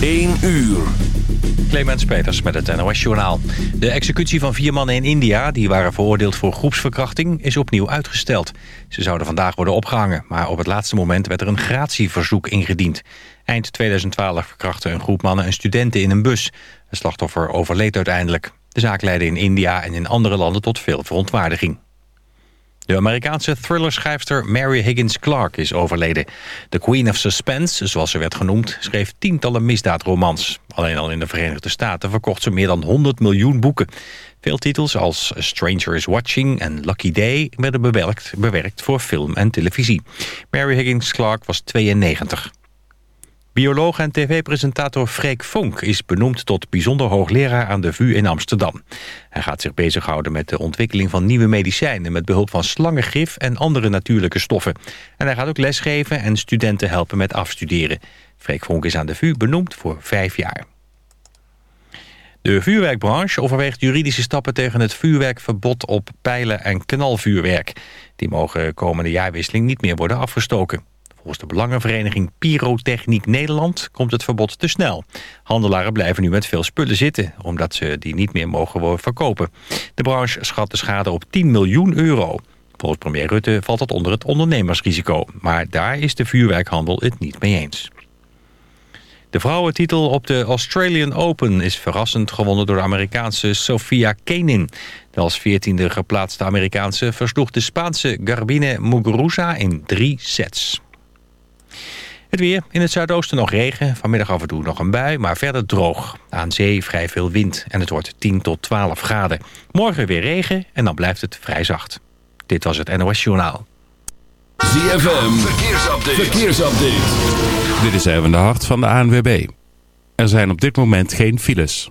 1 uur. Clemens Peters met het NOS Journaal. De executie van vier mannen in India, die waren veroordeeld voor groepsverkrachting, is opnieuw uitgesteld. Ze zouden vandaag worden opgehangen, maar op het laatste moment werd er een gratieverzoek ingediend. Eind 2012 verkrachtte een groep mannen een studenten in een bus. Het slachtoffer overleed uiteindelijk. De zaak leidde in India en in andere landen tot veel verontwaardiging. De Amerikaanse thrillerschrijfster Mary Higgins Clark is overleden. De Queen of Suspense, zoals ze werd genoemd, schreef tientallen misdaadromans. Alleen al in de Verenigde Staten verkocht ze meer dan 100 miljoen boeken. Veel titels als A Stranger is Watching en Lucky Day werden bewerkt, bewerkt voor film en televisie. Mary Higgins Clark was 92. Bioloog en tv-presentator Freek Vonk is benoemd tot bijzonder hoogleraar aan de VU in Amsterdam. Hij gaat zich bezighouden met de ontwikkeling van nieuwe medicijnen met behulp van slangengif en andere natuurlijke stoffen. En hij gaat ook lesgeven en studenten helpen met afstuderen. Freek Vonk is aan de VU benoemd voor vijf jaar. De vuurwerkbranche overweegt juridische stappen tegen het vuurwerkverbod op pijlen en knalvuurwerk. Die mogen komende jaarwisseling niet meer worden afgestoken. Volgens de belangenvereniging Pyrotechniek Nederland komt het verbod te snel. Handelaren blijven nu met veel spullen zitten, omdat ze die niet meer mogen verkopen. De branche schat de schade op 10 miljoen euro. Volgens premier Rutte valt dat onder het ondernemersrisico. Maar daar is de vuurwerkhandel het niet mee eens. De vrouwentitel op de Australian Open is verrassend gewonnen door de Amerikaanse Sofia Kenin. De als veertiende geplaatste Amerikaanse versloeg de Spaanse Garbine Muguruza in drie sets. Het weer. In het zuidoosten nog regen. Vanmiddag af en toe nog een bui, maar verder droog. Aan zee vrij veel wind en het wordt 10 tot 12 graden. Morgen weer regen en dan blijft het vrij zacht. Dit was het NOS Journaal. ZFM. Verkeersupdate. Verkeersupdate. Dit is even de hart van de ANWB. Er zijn op dit moment geen files.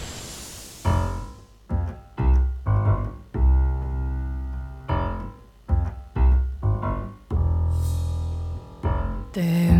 Damn.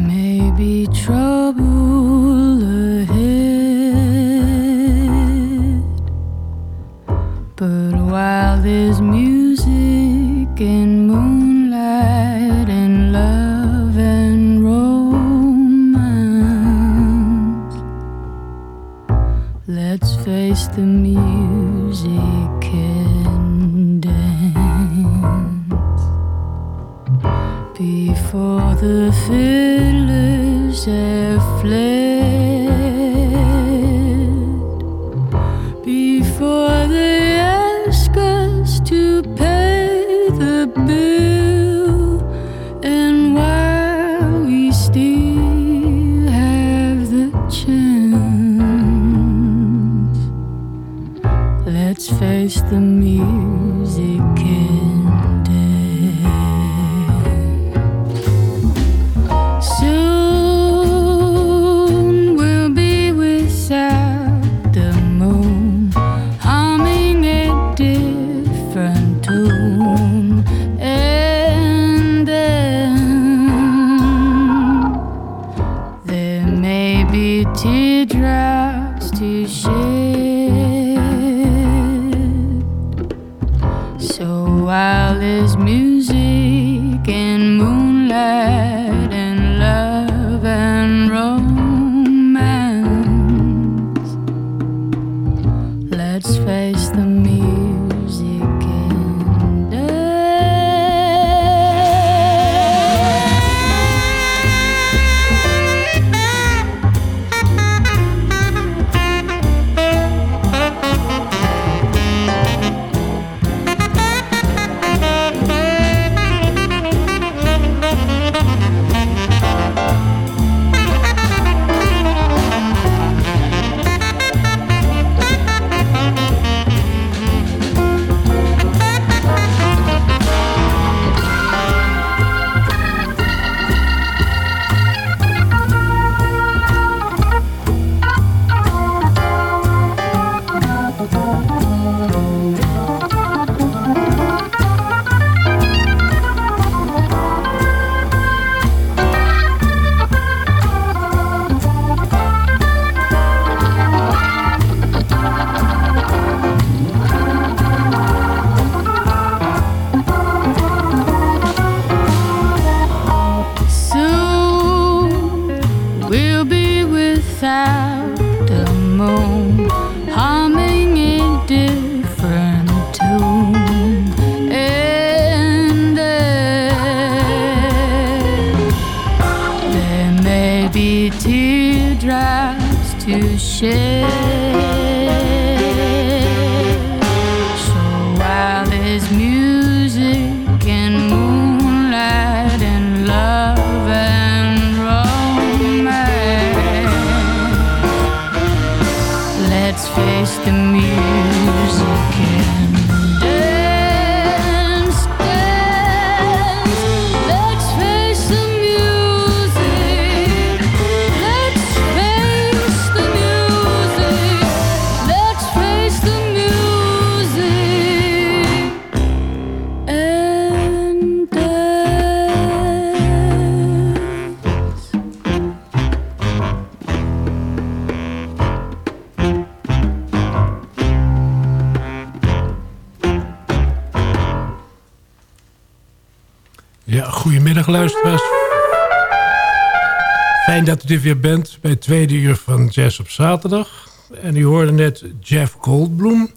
Fijn dat u er weer bent bij het tweede uur van Jazz op zaterdag. En u hoorde net Jeff Goldblum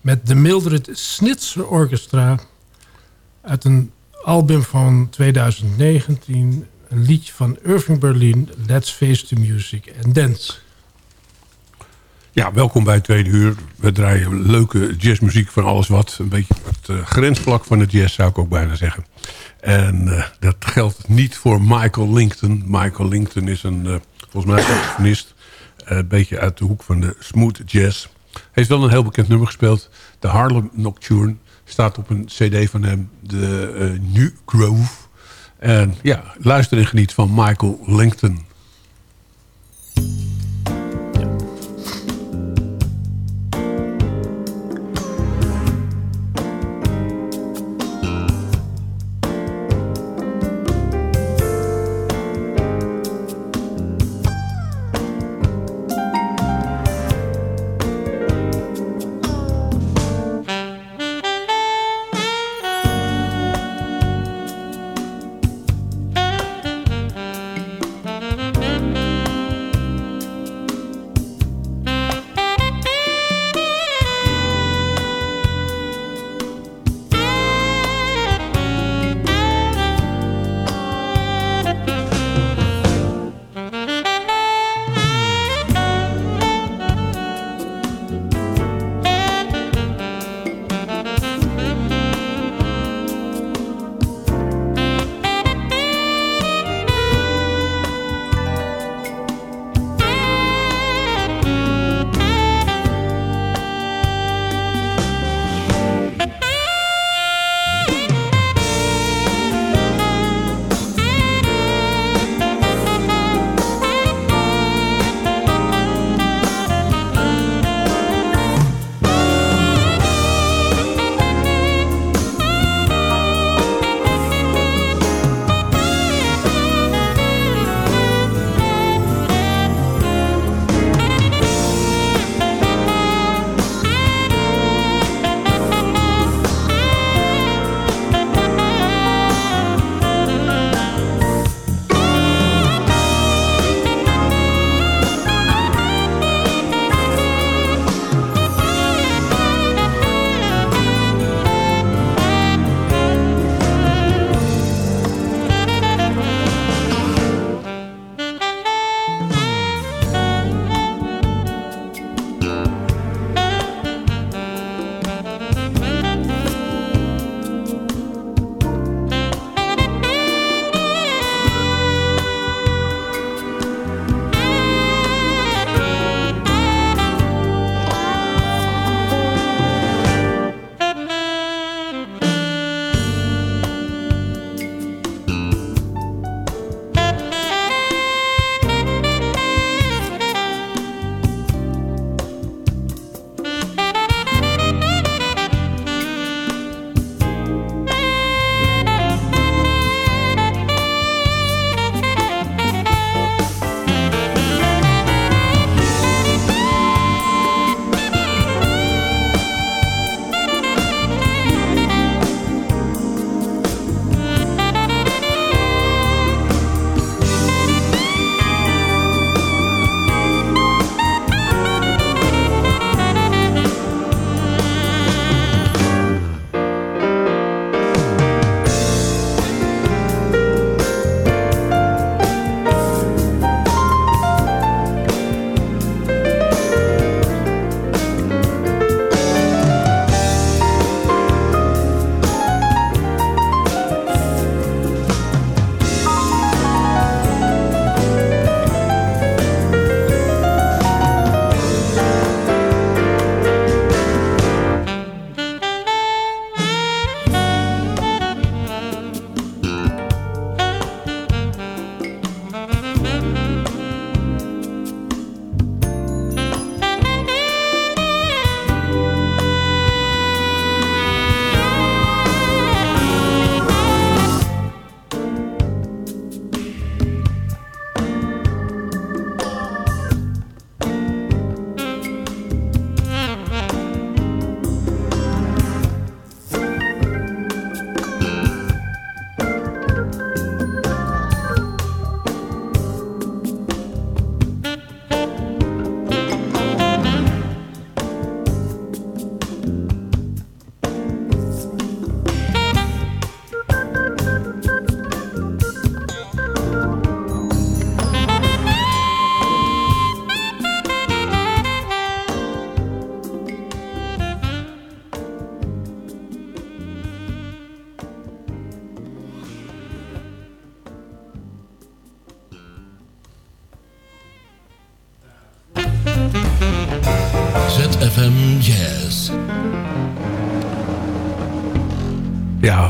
met de Mildred Snitzer Orchestra... uit een album van 2019, een liedje van Irving Berlin... Let's Face the Music and Dance. Ja, welkom bij tweede uur. We draaien leuke jazzmuziek van alles wat. Een beetje het uh, grensvlak van de jazz zou ik ook bijna zeggen. En uh, dat geldt niet voor Michael Linkton. Michael Linkton is een, uh, volgens mij, saxofonist. een beetje uit de hoek van de smooth jazz. Hij heeft wel een heel bekend nummer gespeeld. De Harlem Nocturne staat op een cd van hem. De New Grove. En ja, luister en geniet van Michael Linkton.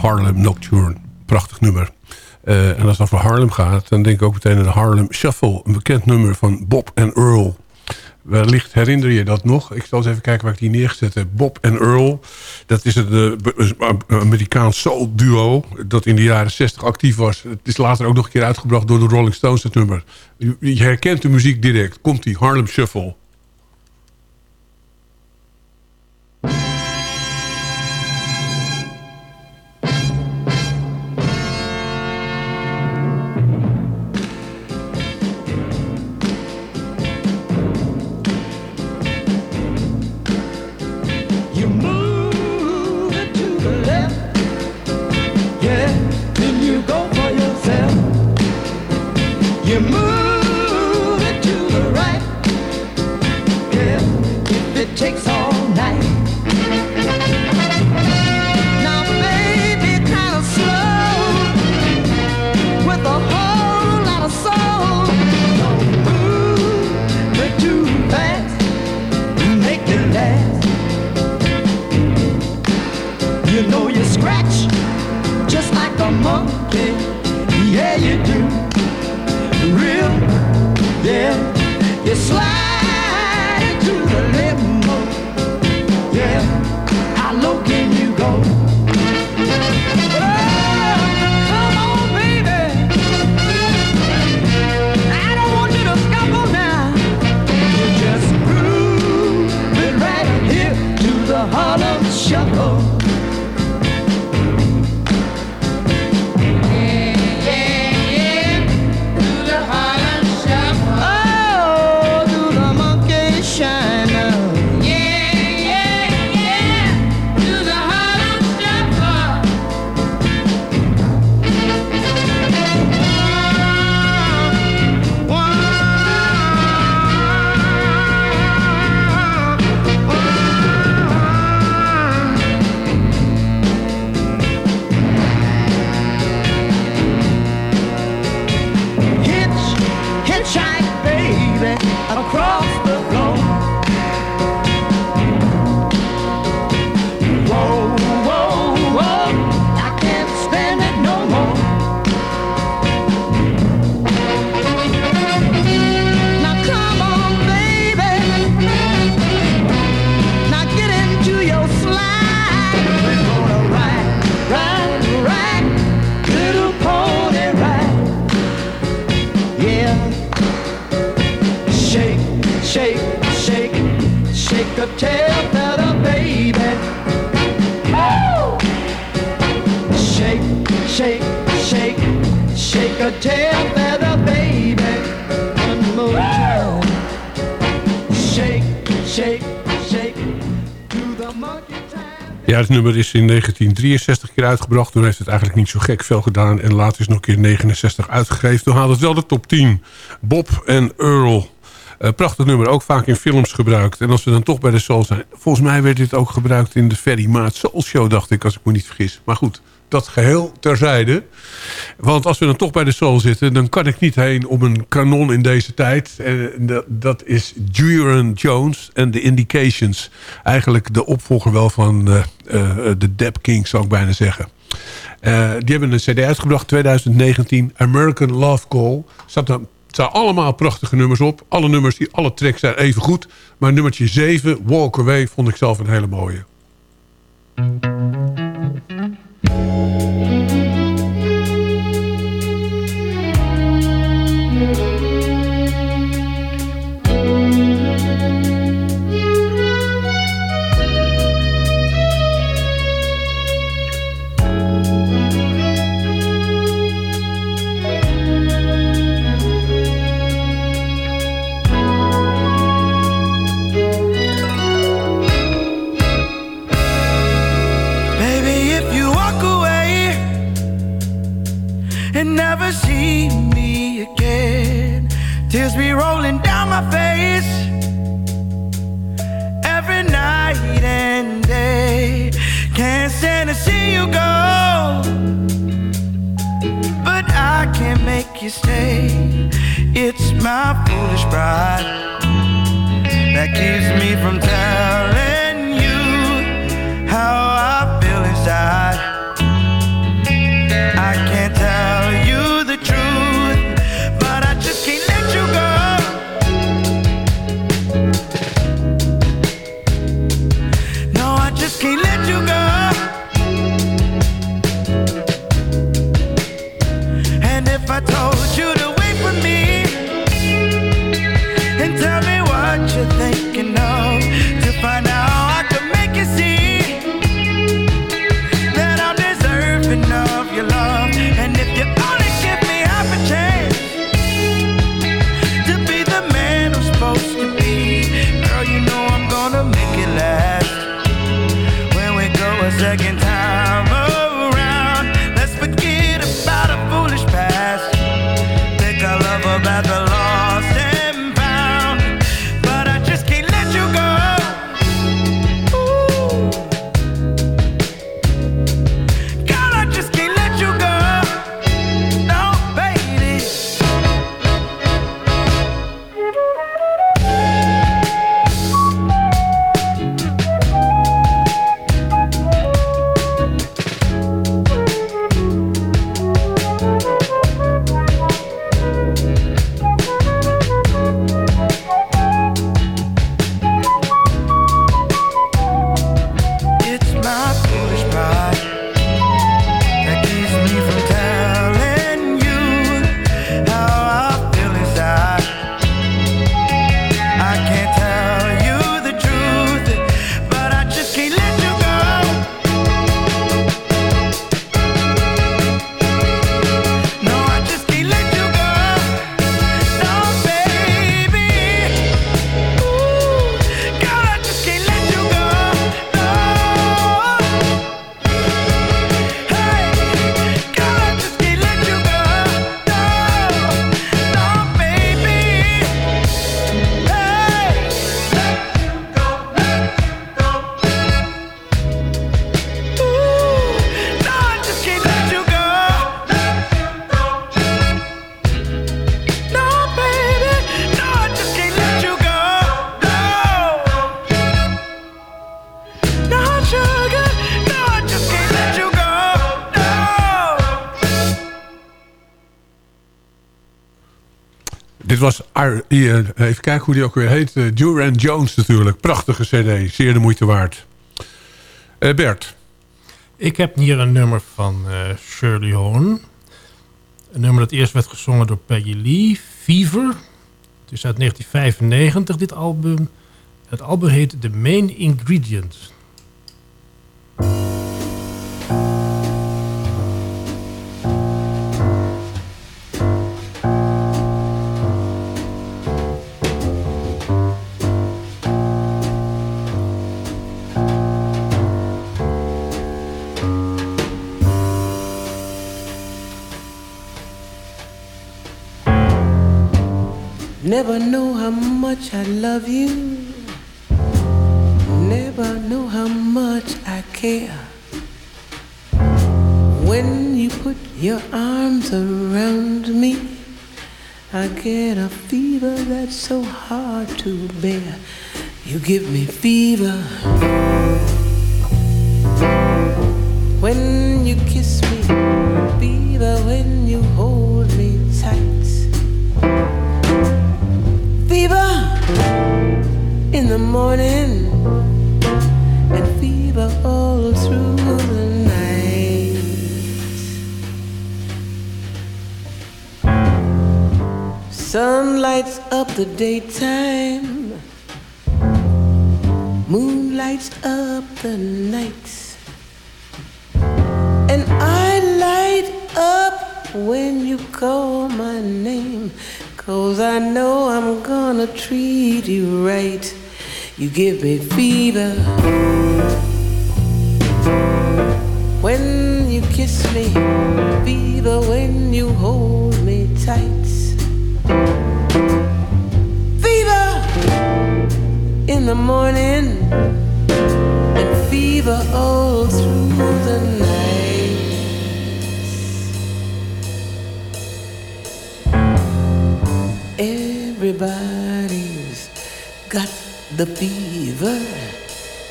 Harlem Nocturne. Prachtig nummer. Eh, en als het over Harlem gaat, dan denk ik ook meteen aan de Harlem Shuffle. Een bekend nummer van Bob en Earl. Wellicht herinner je dat nog. Ik zal eens even kijken waar ik die neergezet heb. Bob en Earl. Dat is eh, een Amerikaans soul duo. Dat in de jaren 60 actief was. Het is later ook nog een keer uitgebracht door de Rolling Stones, het nummer. Je herkent de muziek direct. Komt die Harlem Shuffle. Het nummer is in 1963 keer uitgebracht. Toen heeft het eigenlijk niet zo gek veel gedaan. En later is nog een keer 69 uitgegeven. Toen haalde het wel de top 10. Bob en Earl. Eh, prachtig nummer, ook vaak in films gebruikt. En als we dan toch bij de Soul zijn... Volgens mij werd dit ook gebruikt in de Ferry Maat Soul Show, dacht ik, als ik me niet vergis. Maar goed, dat geheel terzijde. Want als we dan toch bij de Soul zitten... dan kan ik niet heen om een kanon in deze tijd. En dat, dat is Duran Jones en The Indications. Eigenlijk de opvolger wel van eh, eh, de Dap Kings, zou ik bijna zeggen. Eh, die hebben een cd uitgebracht, 2019. American Love Call. Zat er staan allemaal prachtige nummers op. Alle nummers, die, alle tracks zijn even goed. Maar nummertje 7, Walk Away, vond ik zelf een hele mooie. Thank you. and I see you go. But I can't make you stay. It's my foolish pride that keeps me from telling you how I feel inside. I can't tell you the truth, but I just can't let you go. can't let you go. Even kijken hoe die ook weer heet. eh, Duran Jones natuurlijk. Prachtige cd. Zeer de moeite waard. Eh, Bert. Ik heb hier een nummer van eh, Shirley Horn. Een nummer dat eerst werd gezongen door Peggy Lee, Fever. Het is uit 1995, dit album. Het album heet The Main Ingredient. Never know how much I love you. Never know how much I care. When you put your arms around me, I get a fever that's so hard to bear. You give me fever. When you kiss me, fever when you hold Fever in the morning and fever all through the night. Sun lights up the daytime, moon lights up the nights, and I light up when you call my name. Cause I know I'm gonna treat you right. You give me fever. When you kiss me, fever when you hold me tight. Fever in the morning, and fever all through the night. Everybody's got the fever.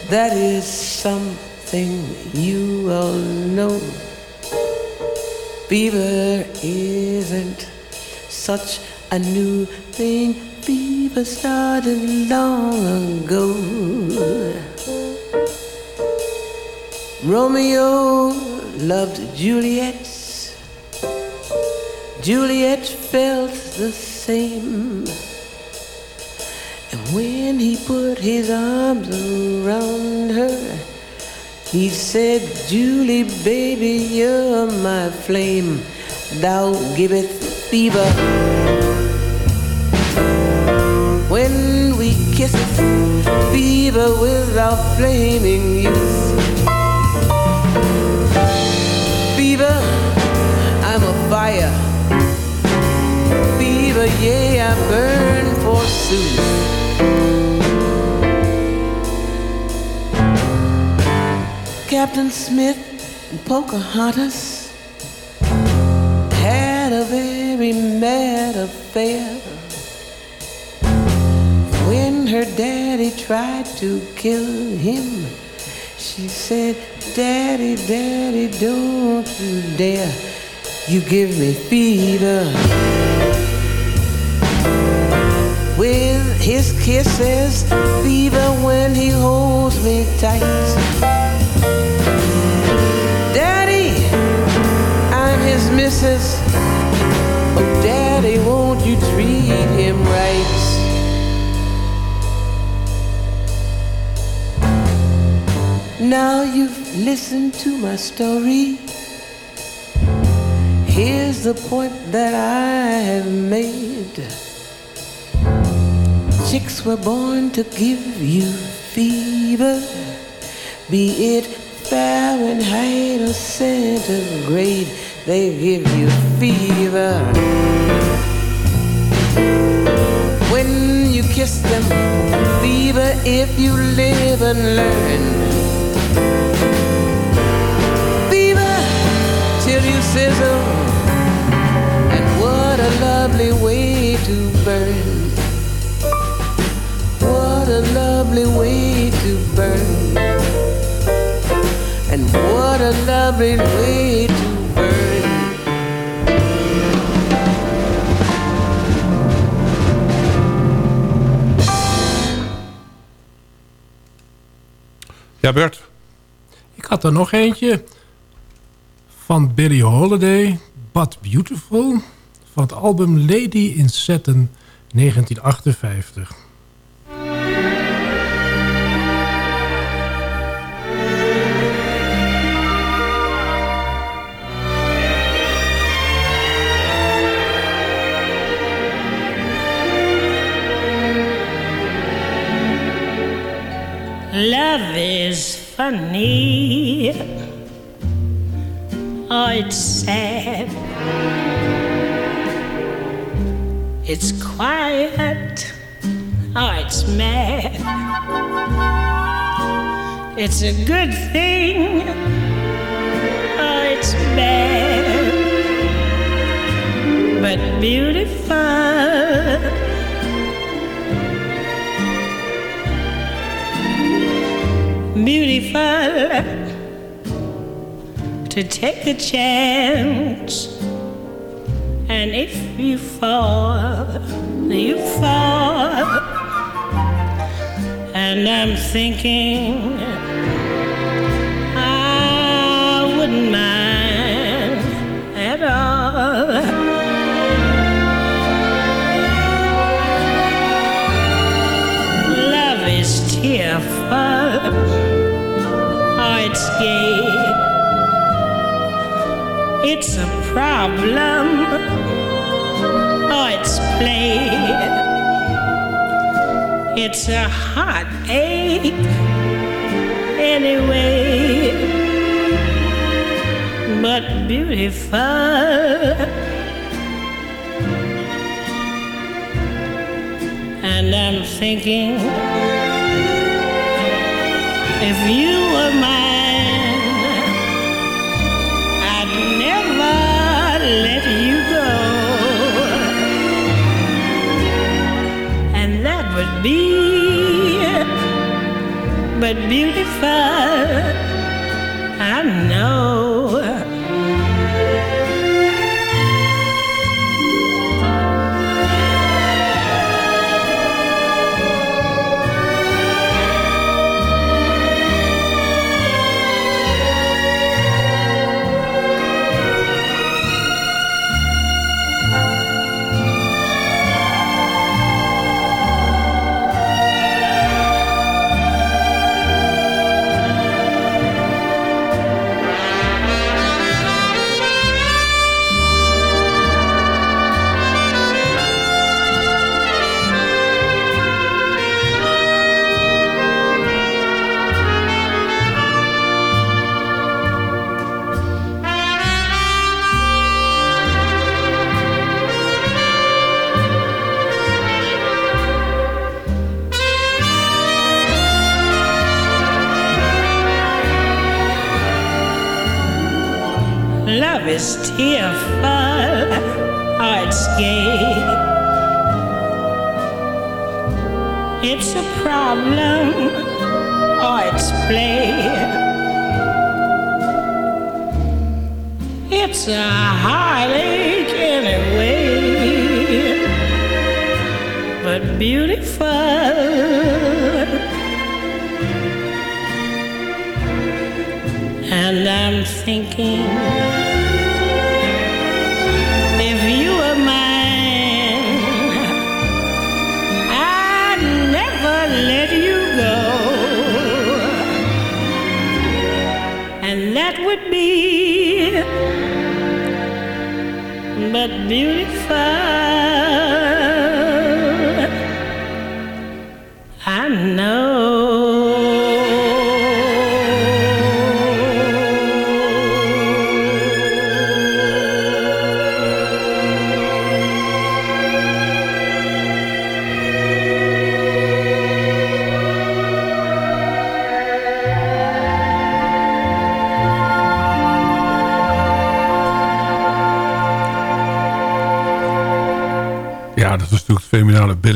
That is something you all know. Fever isn't such a new thing. Fever started long ago. Romeo loved Juliet. Juliet felt the same. And when he put his arms around her, he said, Julie, baby, you're my flame. Thou giveth fever. When we kiss, fever without flaming youth. Fever, I'm a fire. Burn forsooth. Captain Smith and Pocahontas had a very mad affair. When her daddy tried to kill him, she said, Daddy, Daddy, don't you dare. You give me fever. His kisses, fever when he holds me tight. Daddy, I'm his missus. Oh, Daddy, won't you treat him right? Now you've listened to my story. Here's the point that I have made. Chicks were born to give you fever, be it Fahrenheit or centigrade, they give you fever. When you kiss them, fever if you live and learn. Fever till you sizzle, and what a lovely way lovely way to burn. And what a lovely way to burn. Ja, Bert. Ik had er nog eentje van Billie Holiday, But Beautiful, van het album Lady in Satin 1958. Love is funny. Oh, it's sad. It's quiet. Oh, it's mad. It's a good thing. Oh, it's bad. But beautiful. Beautiful to take a chance. And if you fall, you fall. And I'm thinking I wouldn't mind at all. Love is tearful It's a problem. Oh, it's play. It's a heartache. Anyway, but beautiful. And I'm thinking if you were mine, but beautiful. And I'm thinking if you were mine, I'd never let you go. And that would be but beautiful.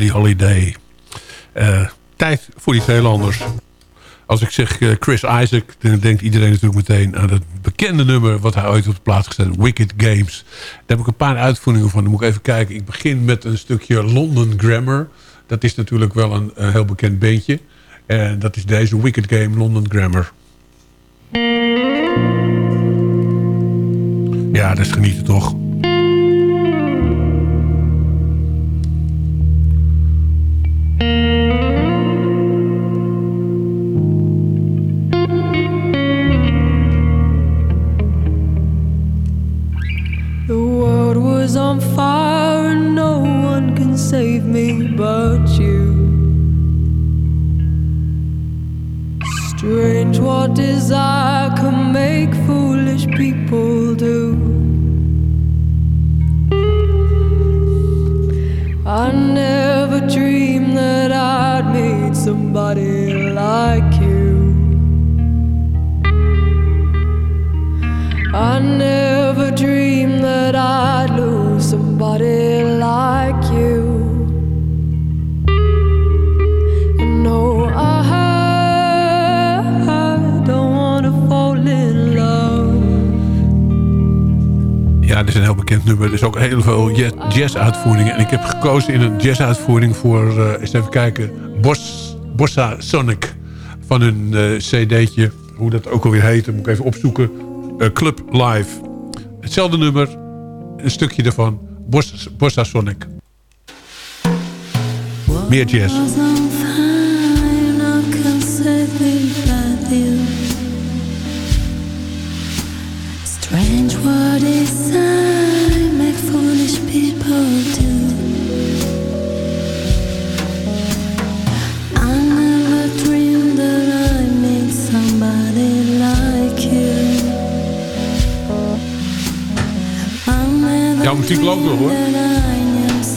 Billie Holiday. Eh, tijd voor iets heel anders. Als ik zeg eh, Chris Isaac, dan denkt iedereen natuurlijk meteen aan het bekende nummer... wat hij ooit op de plaats gezet Wicked Games. Daar heb ik een paar uitvoeringen van. Dan moet ik even kijken. Ik begin met een stukje London Grammar. Dat is natuurlijk wel een, een heel bekend beentje. En dat is deze Wicked Game London Grammar. Ja, dat is genieten toch? Strange what desire can make foolish people do. Somebody like you. I never dreamed that I'd lose somebody like you. No, I, don't wanna fall in love. Ja, dit is een heel bekend nummer. Er is ook heel veel jazz- jazz-uitvoeringen. En ik heb gekozen in een jazz-uitvoering voor, eh, eens even kijken, Bos, Bossa Sonic. Van hun eh, cd'tje, hoe dat ook alweer heet, moet ik even opzoeken. Eh, Club Live. Hetzelfde nummer, een stukje ervan, Bos, Bossa Sonic. Meer jazz. Jouw muziek loopt nog hoor.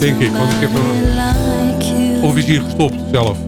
Denk ik, want ik heb like you. Of is hier gestopt zelf?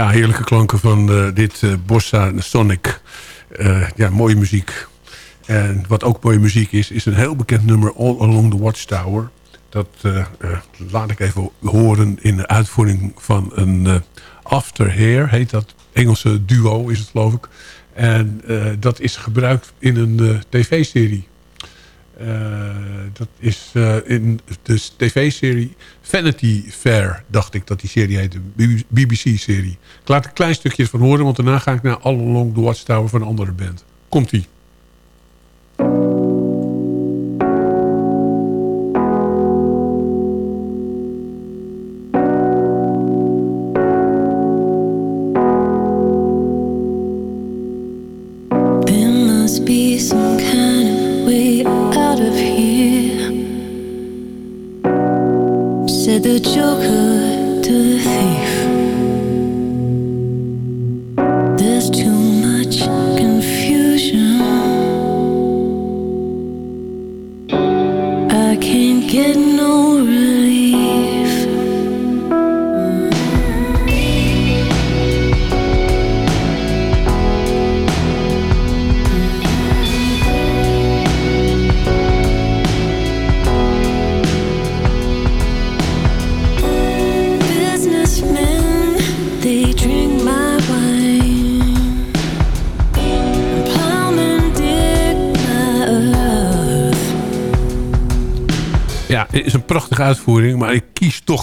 Ja, heerlijke klanken van eh, dit eh, Bossa Sonic. Eh, ja, mooie muziek. En wat ook mooie muziek is, is een heel bekend nummer All Along the Watchtower. Dat laat ik even horen in de uitvoering van een After Hair, heet dat. Engelse duo is het geloof ik. En dat is gebruikt in een tv-serie. Dat is in de tv-serie Vanity Fair, dacht ik dat die serie heette. BBC-serie. Ik laat een klein stukje van horen, want daarna ga ik naar All Along the Watchtower van een andere band. Komt-ie.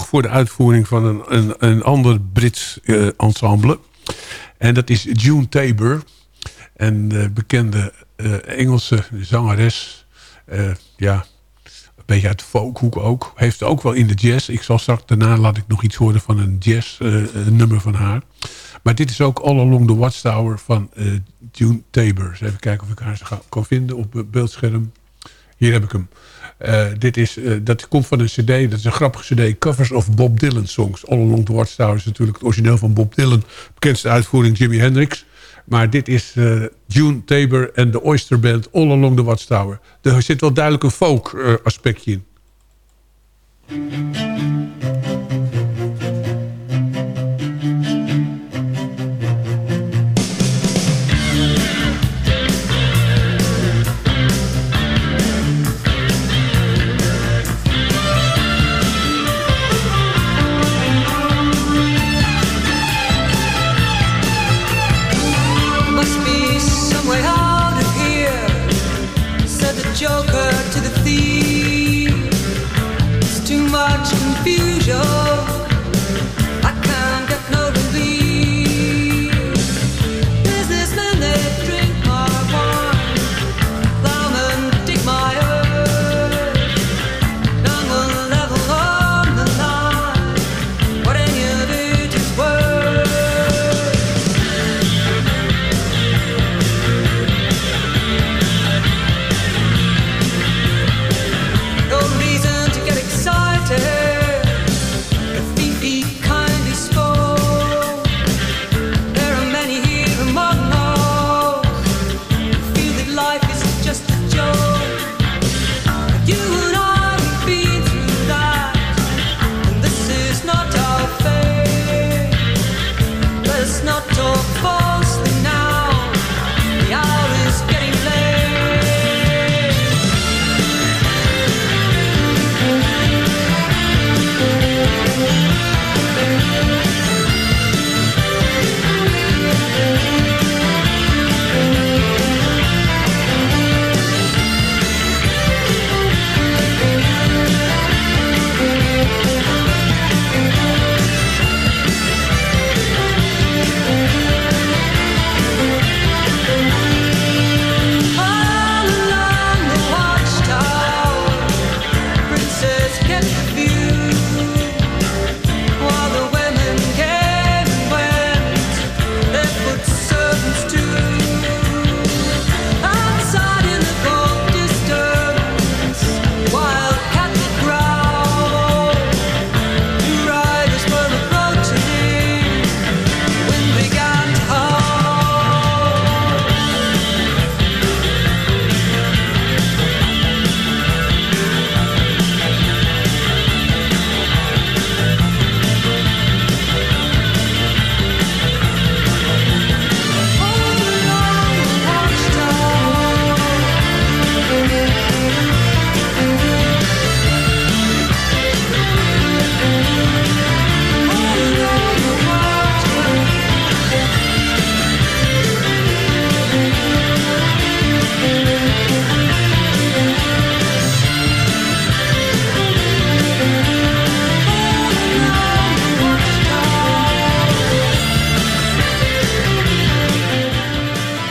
Voor de uitvoering van een, een, een ander Brits eh, ensemble. En dat is June Tabor. Een eh, bekende eh, Engelse zangeres. Ja, een beetje uit de folkhoek ook. Heeft ook wel in de jazz. Ik zal straks daarna laat ik nog iets horen van een jazz nummer van haar. Maar dit is ook All Along the Watchtower van June Tabor. Dus even kijken of ik haar kan vinden op het beeldscherm. Hier heb ik hem. Eh, dit is, eh, dat komt van een cd, dat is een grappige cd. Covers of Bob Dylan songs. All Along the Watchtower is natuurlijk het origineel van Bob Dylan. Bekendste uitvoering Jimi Hendrix. Maar dit is eh, June Tabor en de Oyster Band All Along the Watchtower. Er zit wel duidelijk een folk aspectje in.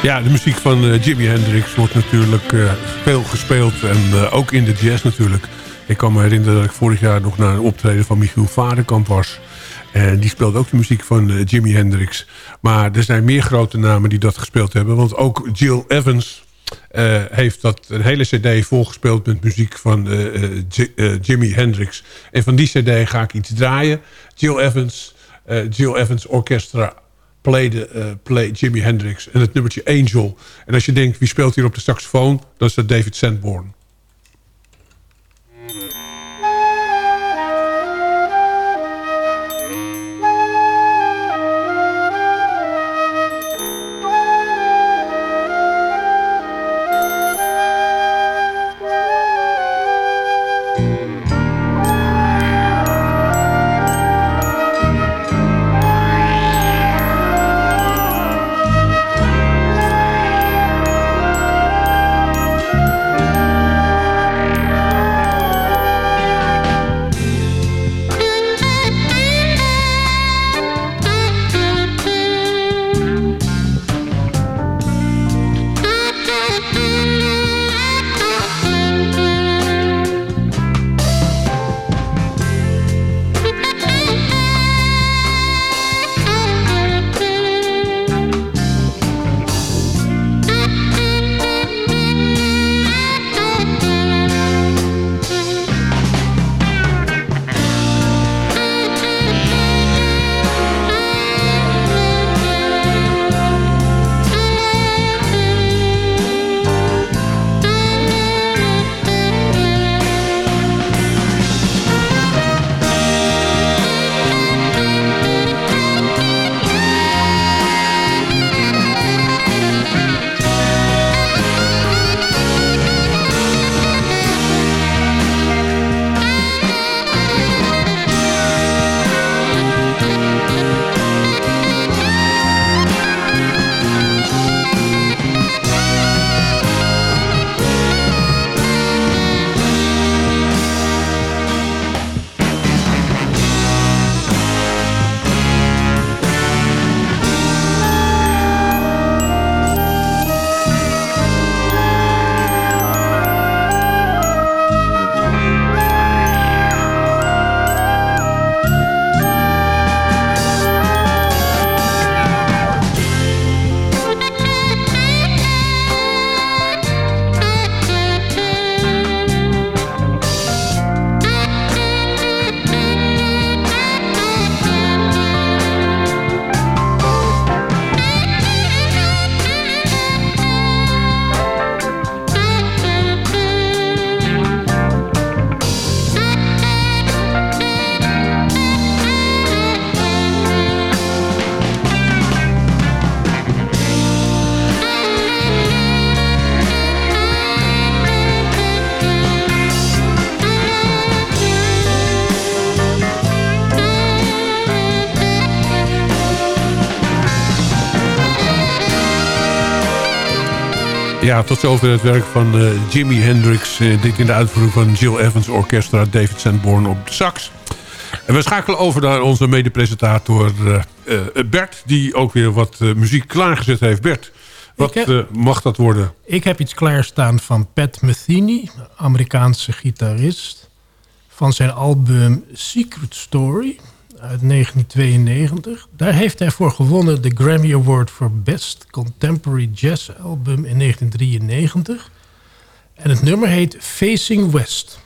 Ja, de muziek van uh, Jimi Hendrix wordt natuurlijk uh, veel gespeeld. En uh, ook in de jazz natuurlijk. Ik kan me herinneren dat ik vorig jaar nog naar een optreden van Michiel Varenkamp was. En die speelde ook de muziek van Jimi Hendrix. Maar er zijn meer grote namen die dat gespeeld hebben. Want ook Jill Evans heeft dat een hele cd volgespeeld met muziek van Jimi Hendrix. En van die cd ga ik iets draaien. Jill Evans, Jill Evans Orchestra Play, de, uh, play Jimi Hendrix. En het nummertje Angel. En als je denkt, wie speelt hier op de saxofoon? Dan is dat David Sanborn. Ja, tot zover het werk van uh, Jimi Hendrix. Uh, dit in de uitvoering van Jill Evans Orchestra, David Sanborn op de sax. En we schakelen over naar onze medepresentator uh, Bert... die ook weer wat muziek klaargezet heeft. Bert, wat heb, mag dat worden? Ik heb iets klaarstaan van Pat Metheny, Amerikaanse gitarist... van zijn album Secret Story uit 1992. Daar heeft hij voor gewonnen de Grammy Award voor Best Contemporary Jazz Album in 1993. En het nummer heet Facing West.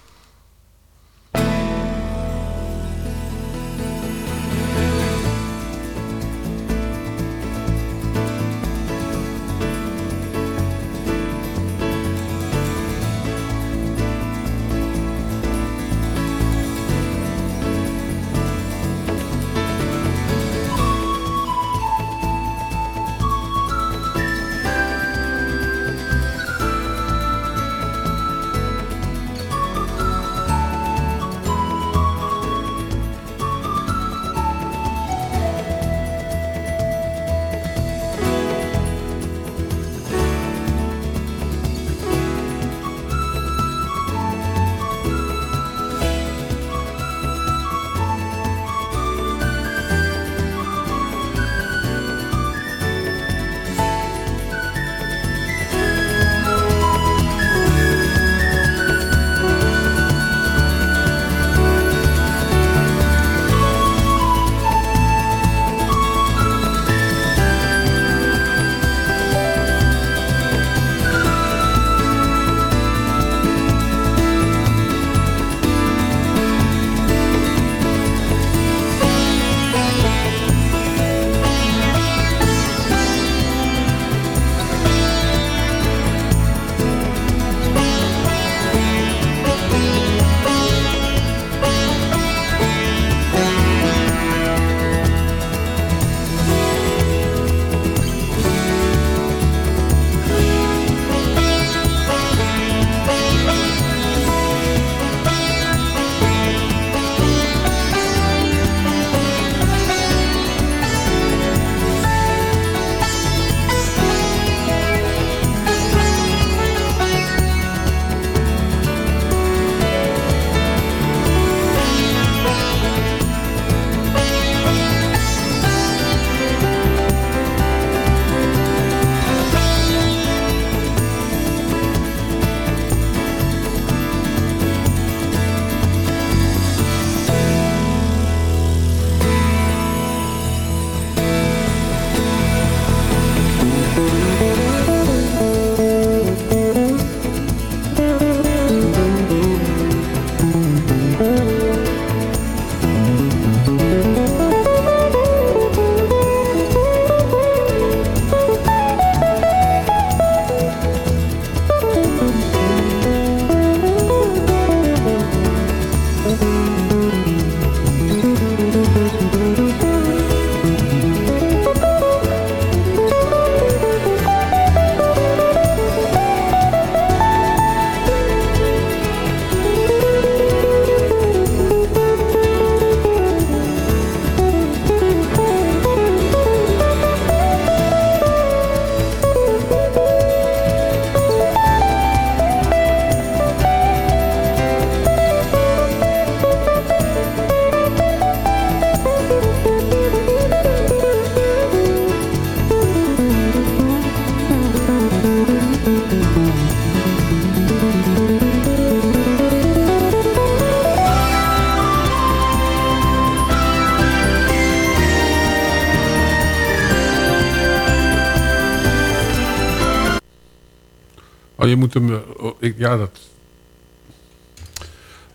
Ja, dat...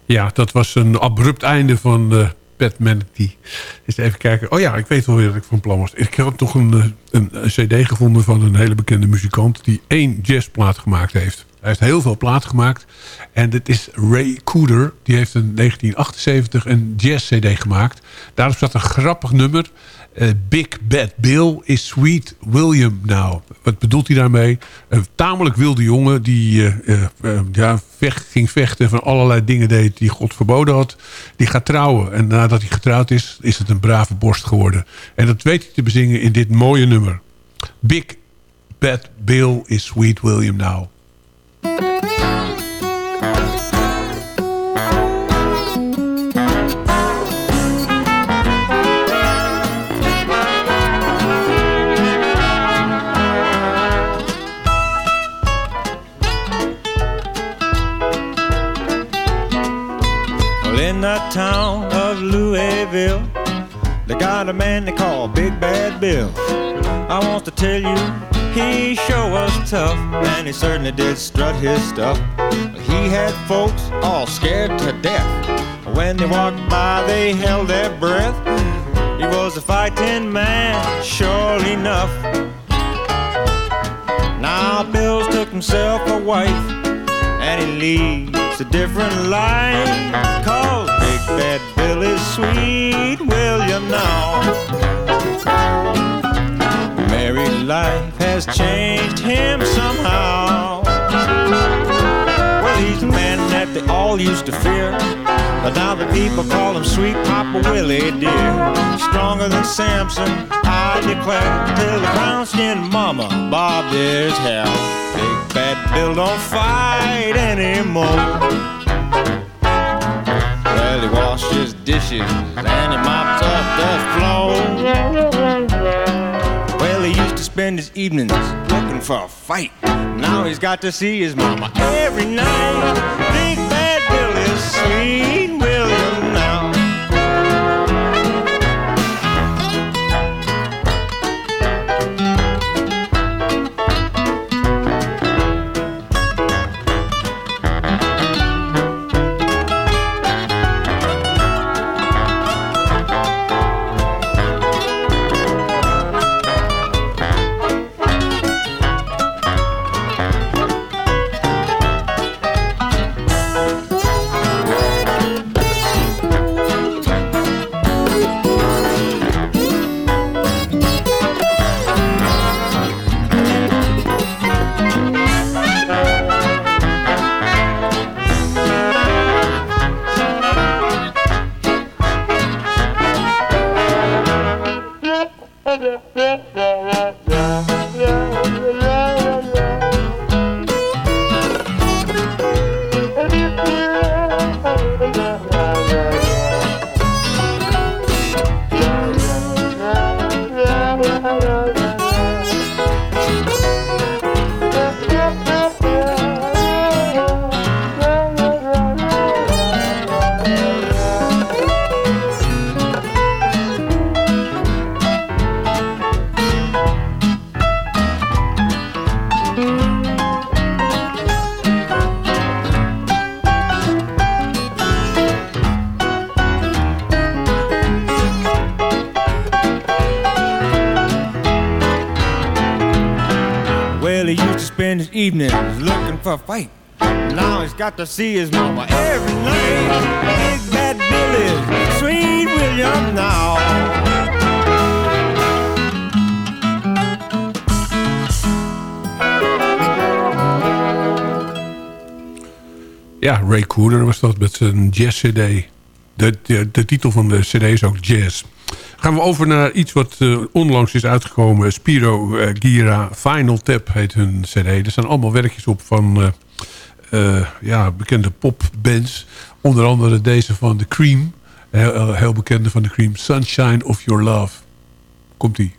Ja, dat was een abrupt einde van eh Pat Manatee. Eens even kijken. Oh ja, ik weet wel weer dat ik van plan was. Ik heb toch een, eh, een, een cd gevonden van een hele bekende muzikant... die één jazzplaat gemaakt heeft. Hij heeft heel veel platen gemaakt. En dit is Ray Cooder. Die heeft in 1978 een jazz-cd gemaakt. Daarop staat een grappig nummer. Eh, Big Bad Bill is Sweet William now. Wat bedoelt hij daarmee? Een tamelijk wilde jongen die eh, eh, ja, vecht, ging vechten... van allerlei dingen deed die God verboden had. Die gaat trouwen. En nadat hij getrouwd is, is het een brave borst geworden. En dat weet hij te bezingen in dit mooie nummer. Big Bad Bill is Sweet William now. That town of Louisville, they got a man they call Big Bad Bill. I want to tell you, he sure was tough, and he certainly did strut his stuff. He had folks all scared to death. When they walked by, they held their breath. He was a fighting man, sure enough. Now Bill's took himself a wife, and he leads a different life. Cause Big Bad Bill is sweet William now. Married life has changed him somehow. Well, he's a man that they all used to fear. But now the people call him Sweet Papa Willie, dear. Stronger than Samson, I declare. Till the brown skinned mama bobbed his hair. Big fat Bill don't fight anymore. He washed his dishes and he mopped up the floor. Well, he used to spend his evenings looking for a fight. Now he's got to see his mama every night. Big Bad Bill is sweet William for a fight. Now he's got to see his mama every night. Big Bad Bill is sweet William now. Ja, Ray Cooder was dat met zijn jazz-cd. De, de, de titel van de cd is ook Jazz. Gaan we over naar iets wat eh, onlangs is uitgekomen. Spiro eh, Gira Final Tap heet hun cd. Er staan allemaal werkjes op van eh, ja, bekende popbands. Onder andere deze van The Cream. Heel, heel bekende van The Cream. Sunshine of Your Love. Komt-ie.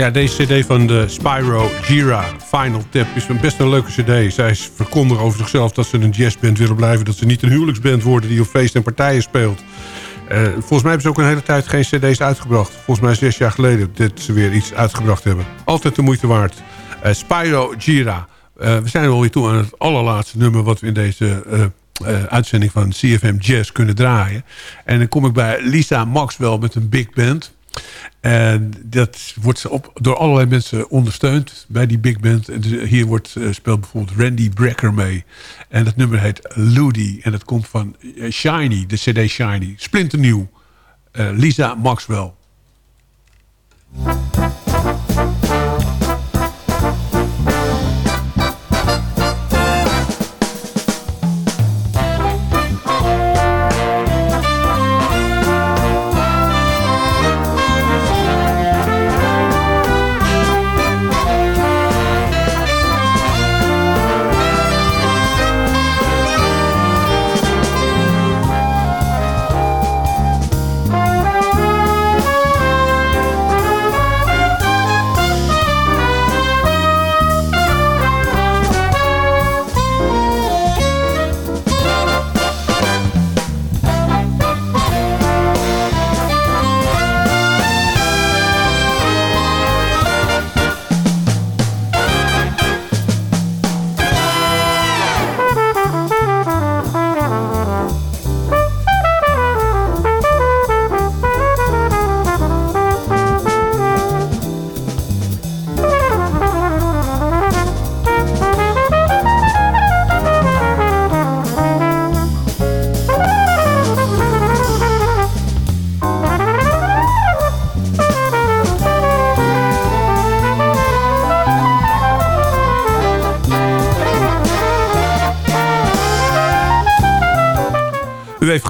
Ja, deze cd van de Spyro Gira Final Tap is een best een leuke cd. Zij verkondigen over zichzelf dat ze een jazzband willen blijven. Dat ze niet een huwelijksband worden die op feesten en partijen speelt. Eh, volgens mij hebben ze ook een hele tijd geen cd's uitgebracht. Volgens mij zes jaar geleden dat ze weer iets uitgebracht hebben. Altijd de moeite waard. Eh, Spyro Gira. Eh, we zijn alweer toe aan het allerlaatste nummer... wat we in deze uitzending van CFM Jazz kunnen draaien. En dan kom ik bij Lisa Maxwell met een big band... En dat wordt op, door allerlei mensen ondersteund bij die big band. En dus hier wordt, eh, speelt bijvoorbeeld Randy Brecker mee. En dat nummer heet Ludi. En dat komt van eh, Shiny, de cd Shiny. Splinternieuw. Eh, Lisa Maxwell.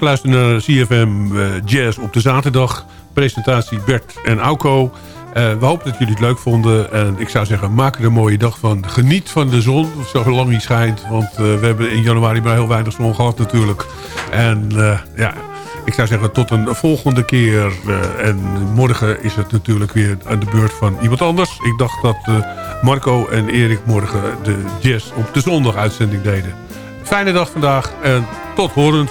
Heeft geluisterd naar CFM eh, Jazz op de zaterdag. Presentatie Bert en Auko. Eh, we hopen dat jullie het leuk vonden. En ik zou zeggen, maak er een mooie dag van. Geniet van de zon, zolang die schijnt. Want eh, we hebben in januari maar heel weinig zon gehad natuurlijk. En ja, ik zou zeggen tot een volgende keer. En morgen is het natuurlijk weer aan de beurt van iemand anders. Ik dacht dat Marco en Erik morgen de jazz op de zondag uitzending deden. Fijne dag vandaag en tot horens.